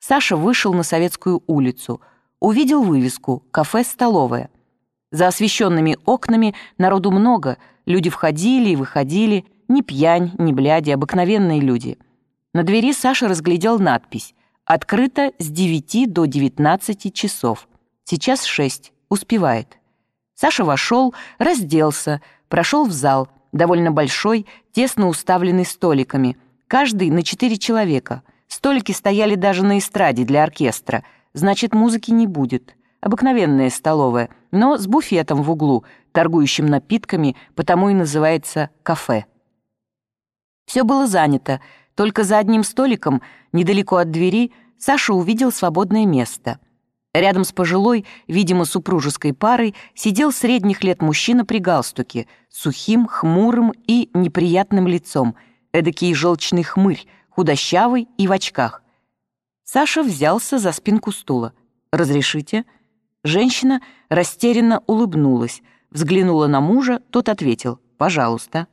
Саша вышел на Советскую улицу, увидел вывеску «Кафе-столовая». За освещенными окнами народу много, люди входили и выходили, ни пьянь, ни бляди, обыкновенные люди. На двери Саша разглядел надпись «Открыто с 9 до 19 часов». Сейчас 6, успевает. Саша вошел, разделся, прошел в зал, довольно большой, тесно уставленный столиками, каждый на четыре человека. Столики стояли даже на эстраде для оркестра, значит, музыки не будет. Обыкновенная столовая, но с буфетом в углу, торгующим напитками, потому и называется кафе. Все было занято, только за одним столиком, недалеко от двери, Саша увидел свободное место. Рядом с пожилой, видимо, супружеской парой, сидел средних лет мужчина при галстуке, сухим, хмурым и неприятным лицом, эдакий желчный хмырь, худощавый и в очках. Саша взялся за спинку стула. «Разрешите?» Женщина растерянно улыбнулась, взглянула на мужа, тот ответил «пожалуйста».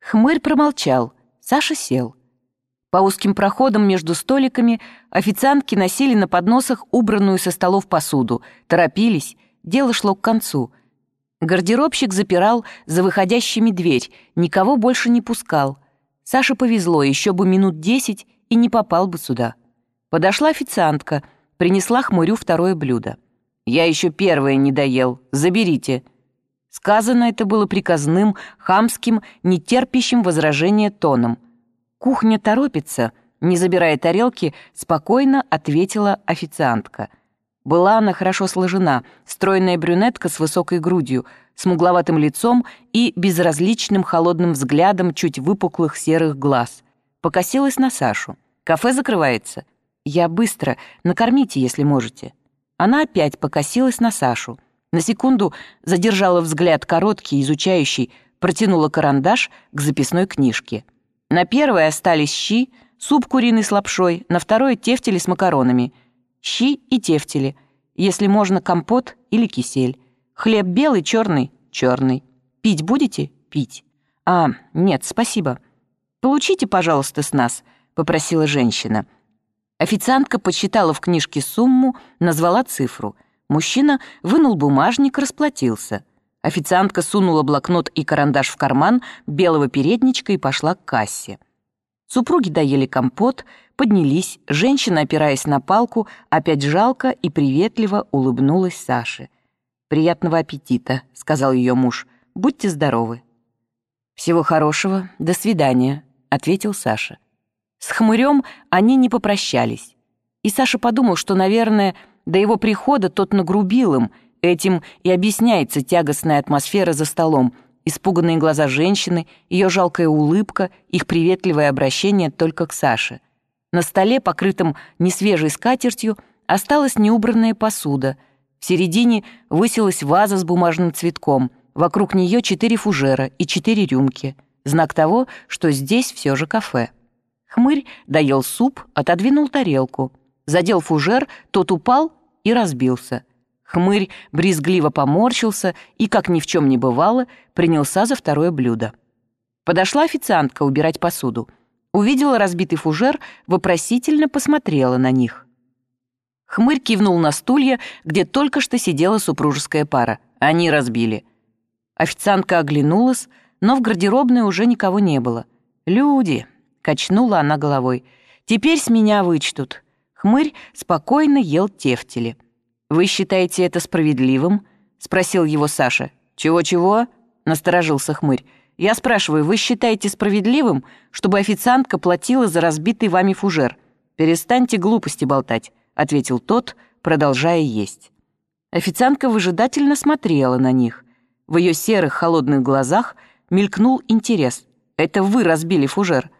Хмырь промолчал, Саша сел. По узким проходам между столиками официантки носили на подносах убранную со столов посуду, торопились, дело шло к концу. Гардеробщик запирал за выходящими дверь, никого больше не пускал. Саше повезло, еще бы минут десять и не попал бы сюда. Подошла официантка, принесла хмурю второе блюдо. «Я еще первое не доел. Заберите». Сказано это было приказным, хамским, нетерпящим возражения тоном. «Кухня торопится», — не забирая тарелки, спокойно ответила официантка. Была она хорошо сложена, стройная брюнетка с высокой грудью, смугловатым лицом и безразличным холодным взглядом чуть выпуклых серых глаз. Покосилась на Сашу. «Кафе закрывается. Я быстро. Накормите, если можете». Она опять покосилась на Сашу. На секунду задержала взгляд короткий, изучающий, протянула карандаш к записной книжке. На первой остались щи, суп куриный с лапшой, на второй — тефтели с макаронами. Щи и тефтели. Если можно, компот или кисель. Хлеб белый, черный — черный. Пить будете? Пить. А, нет, спасибо. Получите, пожалуйста, с нас, — попросила женщина. Официантка подсчитала в книжке сумму, назвала цифру. Мужчина вынул бумажник, расплатился. Официантка сунула блокнот и карандаш в карман белого передничка и пошла к кассе. Супруги доели компот, поднялись, женщина, опираясь на палку, опять жалко и приветливо улыбнулась Саше. «Приятного аппетита», — сказал ее муж. «Будьте здоровы». «Всего хорошего, до свидания», — ответил Саша. С хмырем они не попрощались. И Саша подумал, что, наверное, до его прихода тот нагрубил им, этим и объясняется тягостная атмосфера за столом, испуганные глаза женщины, ее жалкая улыбка, их приветливое обращение только к Саше. На столе, покрытом несвежей скатертью, осталась неубранная посуда. В середине высилась ваза с бумажным цветком, вокруг нее четыре фужера и четыре рюмки. Знак того, что здесь все же кафе. Хмырь доел суп, отодвинул тарелку. Задел фужер, тот упал и разбился. Хмырь брезгливо поморщился и, как ни в чем не бывало, принялся за второе блюдо. Подошла официантка убирать посуду. Увидела разбитый фужер, вопросительно посмотрела на них. Хмырь кивнул на стулья, где только что сидела супружеская пара. Они разбили. Официантка оглянулась, но в гардеробной уже никого не было. «Люди», Качнула она головой. «Теперь с меня вычтут». Хмырь спокойно ел тефтели. «Вы считаете это справедливым?» — спросил его Саша. «Чего-чего?» — насторожился хмырь. «Я спрашиваю, вы считаете справедливым, чтобы официантка платила за разбитый вами фужер? Перестаньте глупости болтать», — ответил тот, продолжая есть. Официантка выжидательно смотрела на них. В ее серых холодных глазах мелькнул интерес. «Это вы разбили фужер.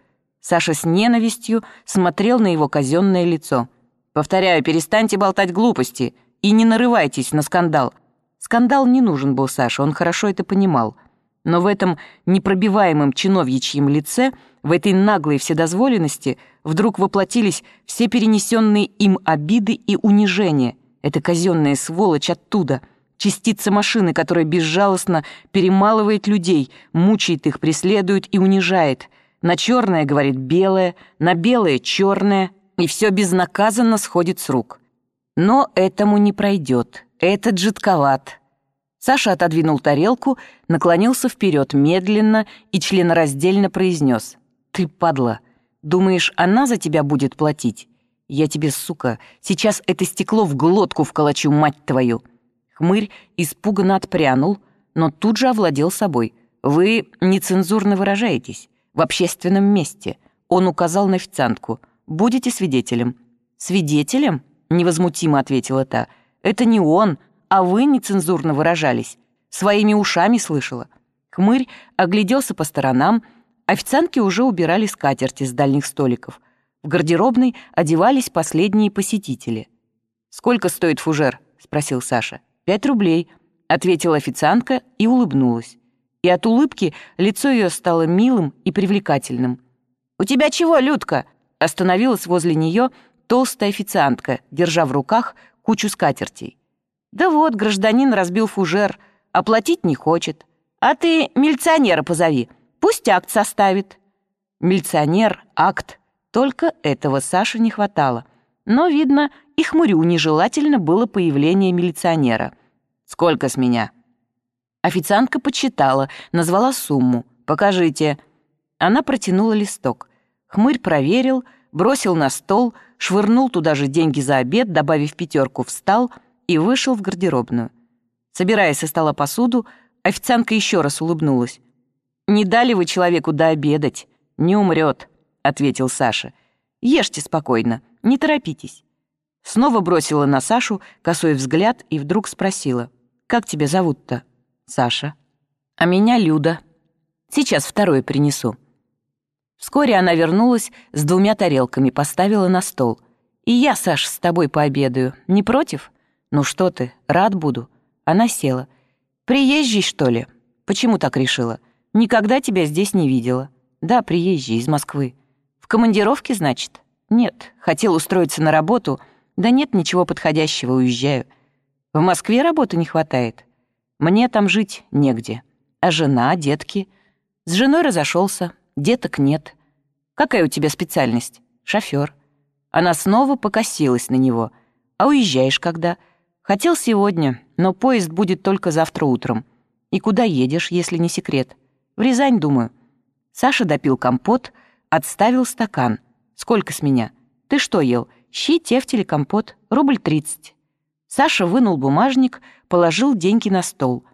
Саша с ненавистью смотрел на его казенное лицо. «Повторяю, перестаньте болтать глупости и не нарывайтесь на скандал». Скандал не нужен был Саше, он хорошо это понимал. Но в этом непробиваемом чиновьичьем лице, в этой наглой вседозволенности вдруг воплотились все перенесенные им обиды и унижения. Это казенная сволочь оттуда — частица машины, которая безжалостно перемалывает людей, мучает их, преследует и унижает. На черное говорит белое, на белое черное. и все безнаказанно сходит с рук. Но этому не пройдет. Этот жидковат. Саша отодвинул тарелку, наклонился вперед медленно и членораздельно произнес. «Ты падла. Думаешь, она за тебя будет платить? Я тебе, сука, сейчас это стекло в глотку вколочу, мать твою!» Хмырь испуганно отпрянул, но тут же овладел собой. «Вы нецензурно выражаетесь. В общественном месте». Он указал на официантку. «Будете свидетелем». «Свидетелем?» — невозмутимо ответила та. «Это не он, а вы нецензурно выражались. Своими ушами слышала». Хмырь огляделся по сторонам. Официантки уже убирали скатерти с дальних столиков. В гардеробной одевались последние посетители. «Сколько стоит фужер?» — спросил Саша. «Пять рублей», — ответила официантка и улыбнулась. И от улыбки лицо ее стало милым и привлекательным. «У тебя чего, Людка?» — остановилась возле нее толстая официантка, держа в руках кучу скатертей. «Да вот, гражданин разбил фужер, оплатить не хочет. А ты милиционера позови, пусть акт составит». Милиционер, акт, только этого Саше не хватало. Но, видно, и хмурю нежелательно было появление милиционера. «Сколько с меня?» Официантка подсчитала, назвала сумму. «Покажите». Она протянула листок. Хмырь проверил, бросил на стол, швырнул туда же деньги за обед, добавив пятерку, встал и вышел в гардеробную. Собирая со стола посуду, официантка еще раз улыбнулась. «Не дали вы человеку дообедать, не умрет», — ответил Саша. «Ешьте спокойно, не торопитесь». Снова бросила на Сашу косой взгляд и вдруг спросила. «Как тебя зовут-то?» «Саша». «А меня Люда. Сейчас второе принесу». Вскоре она вернулась с двумя тарелками, поставила на стол. «И я, Саш, с тобой пообедаю. Не против?» «Ну что ты, рад буду». Она села. «Приезжий, что ли?» «Почему так решила?» «Никогда тебя здесь не видела». «Да, приезжий, из Москвы». «В командировке, значит?» «Нет, хотел устроиться на работу. Да нет ничего подходящего, уезжаю». «В Москве работы не хватает?» «Мне там жить негде. А жена, детки?» «С женой разошелся. Деток нет. Какая у тебя специальность? Шофер. Она снова покосилась на него. А уезжаешь когда? Хотел сегодня, но поезд будет только завтра утром. И куда едешь, если не секрет? В Рязань, думаю. Саша допил компот, отставил стакан. Сколько с меня? Ты что ел? Щи, тефтель, компот. Рубль тридцать. Саша вынул бумажник, положил деньги на стол.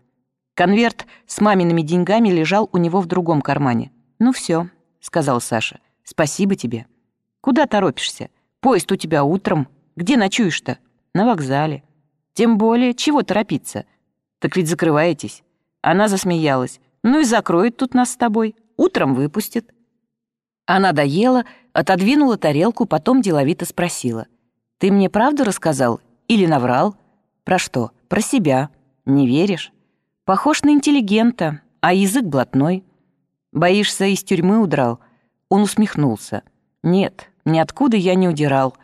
Конверт с мамиными деньгами лежал у него в другом кармане. «Ну все», — сказал Саша, — «спасибо тебе». «Куда торопишься? Поезд у тебя утром. Где ночуешь-то?» «На вокзале». «Тем более, чего торопиться?» «Так ведь закрываетесь». Она засмеялась. «Ну и закроет тут нас с тобой. Утром выпустит». Она доела, отодвинула тарелку, потом деловито спросила. «Ты мне правду рассказал или наврал?» «Про что? Про себя. Не веришь?» «Похож на интеллигента, а язык блатной». Боишься, из тюрьмы удрал?» Он усмехнулся. «Нет, ниоткуда я не удирал».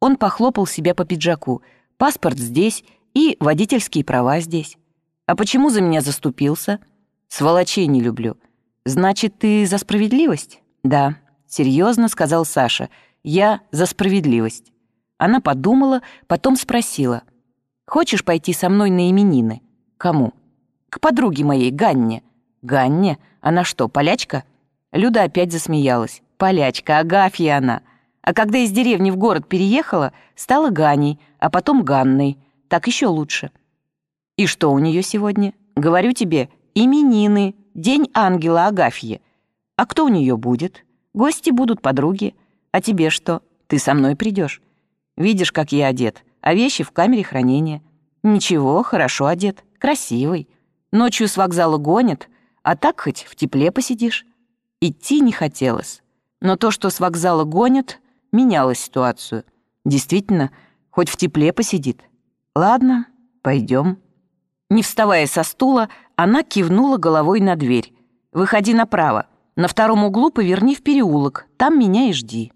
Он похлопал себя по пиджаку. «Паспорт здесь и водительские права здесь». «А почему за меня заступился?» «Сволочей не люблю». «Значит, ты за справедливость?» «Да», — серьезно сказал Саша. «Я за справедливость». Она подумала, потом спросила. «Хочешь пойти со мной на именины?» «Кому?» «К подруге моей, Ганне». «Ганне? Она что, полячка?» Люда опять засмеялась. «Полячка, Агафья она. А когда из деревни в город переехала, стала Ганей, а потом Ганной. Так еще лучше». «И что у нее сегодня?» «Говорю тебе, именины, день ангела Агафьи. А кто у нее будет? Гости будут подруги. А тебе что? Ты со мной придешь. Видишь, как я одет, а вещи в камере хранения. Ничего, хорошо одет, красивый. Ночью с вокзала гонят, а так хоть в тепле посидишь. Идти не хотелось. Но то, что с вокзала гонят, меняло ситуацию. Действительно, хоть в тепле посидит. Ладно, пойдем. Не вставая со стула, она кивнула головой на дверь. «Выходи направо. На втором углу поверни в переулок. Там меня и жди».